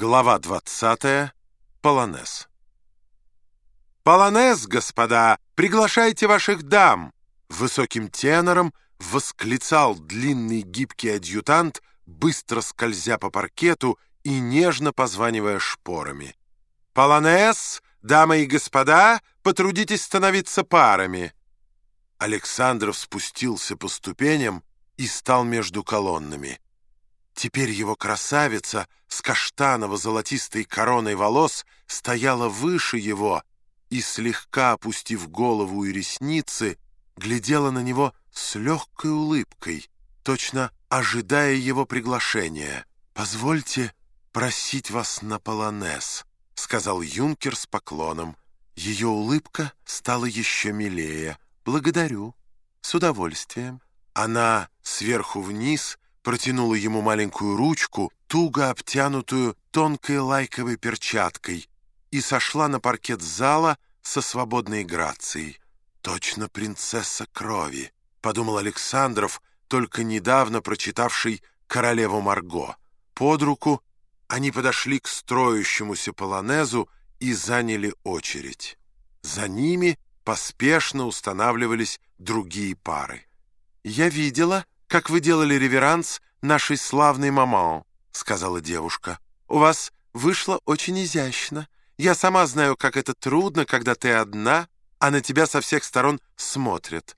Глава 20. Полонез. «Полонез, господа! Приглашайте ваших дам!» Высоким тенором восклицал длинный гибкий адъютант, быстро скользя по паркету и нежно позванивая шпорами. «Полонез, дамы и господа, потрудитесь становиться парами!» Александров спустился по ступеням и стал между колоннами. Теперь его красавица с каштаново-золотистой короной волос стояла выше его и, слегка опустив голову и ресницы, глядела на него с легкой улыбкой, точно ожидая его приглашения. «Позвольте просить вас на полонез», — сказал юнкер с поклоном. Ее улыбка стала еще милее. «Благодарю. С удовольствием». Она сверху вниз — протянула ему маленькую ручку, туго обтянутую тонкой лайковой перчаткой, и сошла на паркет зала со свободной грацией. «Точно принцесса крови», — подумал Александров, только недавно прочитавший «Королеву Марго». Под руку они подошли к строящемуся полонезу и заняли очередь. За ними поспешно устанавливались другие пары. «Я видела», как вы делали реверанс нашей славной маман», — сказала девушка. «У вас вышло очень изящно. Я сама знаю, как это трудно, когда ты одна, а на тебя со всех сторон смотрят.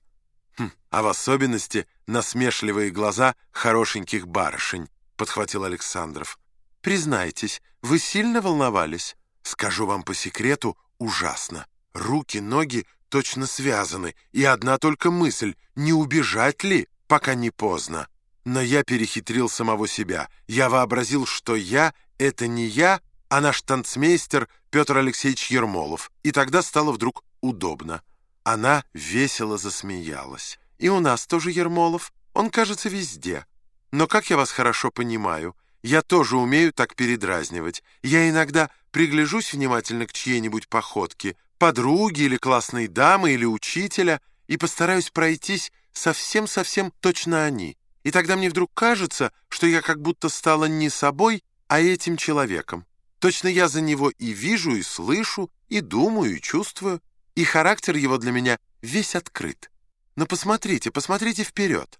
Хм, а в особенности насмешливые глаза хорошеньких барышень», — подхватил Александров. «Признайтесь, вы сильно волновались? Скажу вам по секрету, ужасно. Руки, ноги точно связаны, и одна только мысль — не убежать ли?» Пока не поздно. Но я перехитрил самого себя. Я вообразил, что я — это не я, а наш танцмейстер Петр Алексеевич Ермолов. И тогда стало вдруг удобно. Она весело засмеялась. «И у нас тоже Ермолов. Он, кажется, везде. Но как я вас хорошо понимаю, я тоже умею так передразнивать. Я иногда пригляжусь внимательно к чьей-нибудь походке, подруги или классной дамы или учителя, и постараюсь пройтись совсем-совсем точно они. И тогда мне вдруг кажется, что я как будто стала не собой, а этим человеком. Точно я за него и вижу, и слышу, и думаю, и чувствую, и характер его для меня весь открыт. Но посмотрите, посмотрите вперед.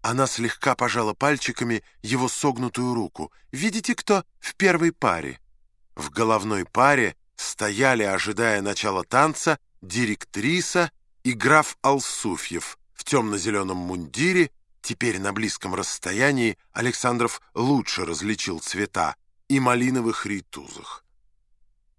Она слегка пожала пальчиками его согнутую руку. Видите, кто в первой паре? В головной паре стояли, ожидая начала танца, директриса и граф Алсуфьев, в темно-зеленом мундире, теперь на близком расстоянии Александров лучше различил цвета, и малиновых рейтузах.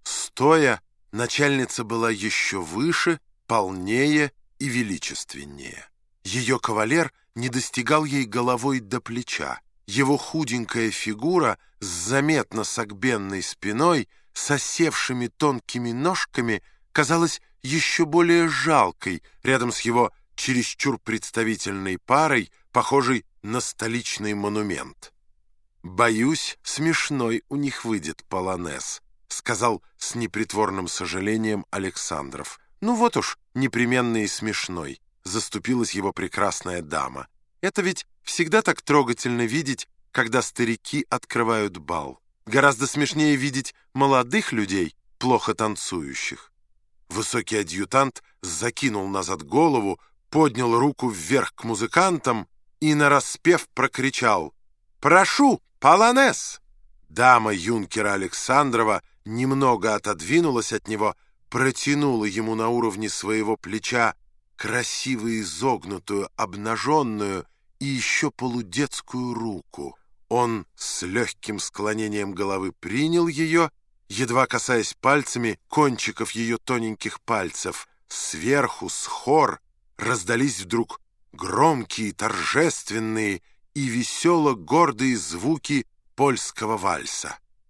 Стоя, начальница была еще выше, полнее и величественнее. Ее кавалер не достигал ей головой до плеча. Его худенькая фигура с заметно согбенной спиной, с осевшими тонкими ножками, казалась еще более жалкой рядом с его чересчур представительной парой, похожей на столичный монумент. «Боюсь, смешной у них выйдет полонез», — сказал с непритворным сожалением Александров. «Ну вот уж, непременный и смешной», — заступилась его прекрасная дама. «Это ведь всегда так трогательно видеть, когда старики открывают бал. Гораздо смешнее видеть молодых людей, плохо танцующих». Высокий адъютант закинул назад голову, поднял руку вверх к музыкантам и, нараспев, прокричал «Прошу, полонез!» Дама юнкера Александрова немного отодвинулась от него, протянула ему на уровне своего плеча красиво изогнутую, обнаженную и еще полудетскую руку. Он с легким склонением головы принял ее, едва касаясь пальцами кончиков ее тоненьких пальцев. Сверху, с хор, раздались вдруг громкие, торжественные и весело-гордые звуки польского вальса.